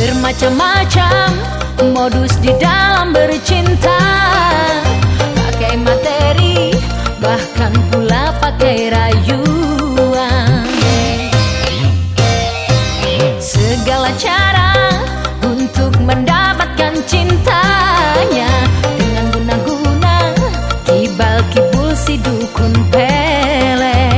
Bermacam-macam modus di dalam bercinta. Pakai materi bahkan pula pakai rayuan. Segala cara untuk mendapatkan cintanya. Dengan guna-guna kibal-kibul si dukun pelet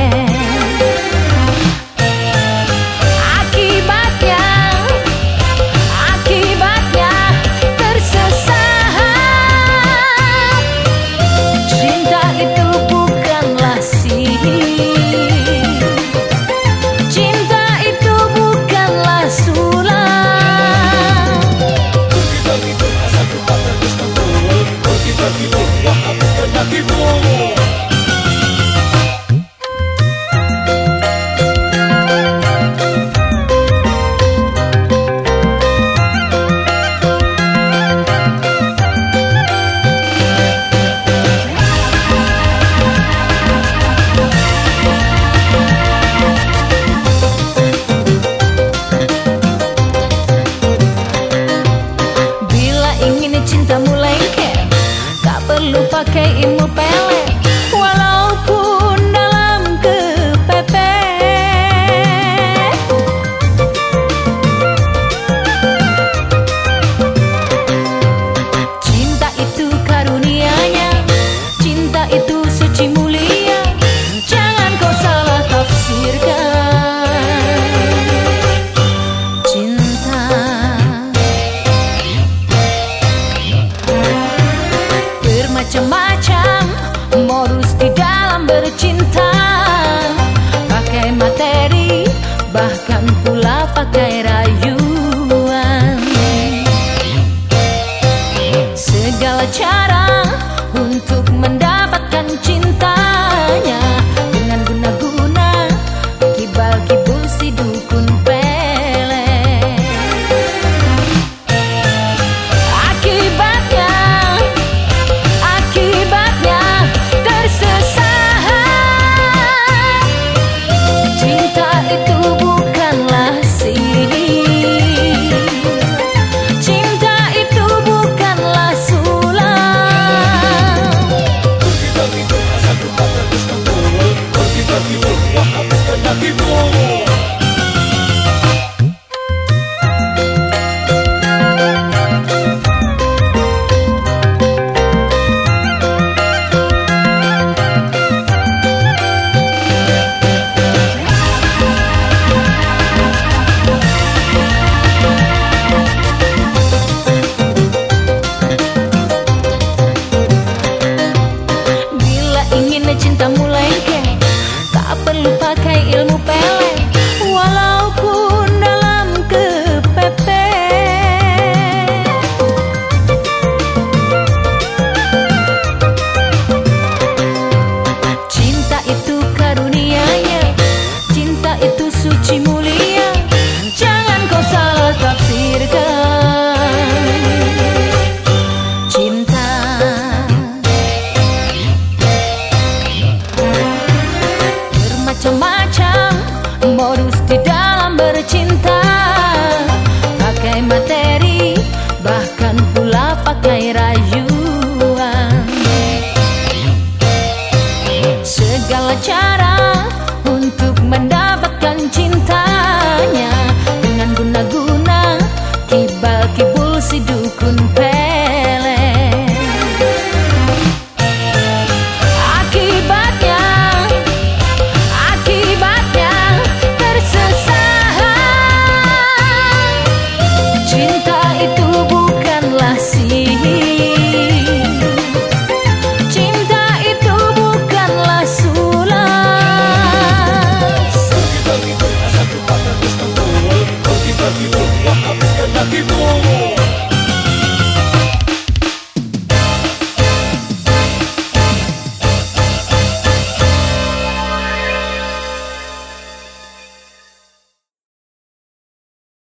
Cintamu lengket, Tak perlu pakai ilmu pelet. macam-macam. Modus di dalam bercinta. Pakai materi bahkan pula pakai rayuan. Segala cara untuk mendapatkan cintanya. Dengan guna-guna kibal-kibul si dukun kibul si dukun pe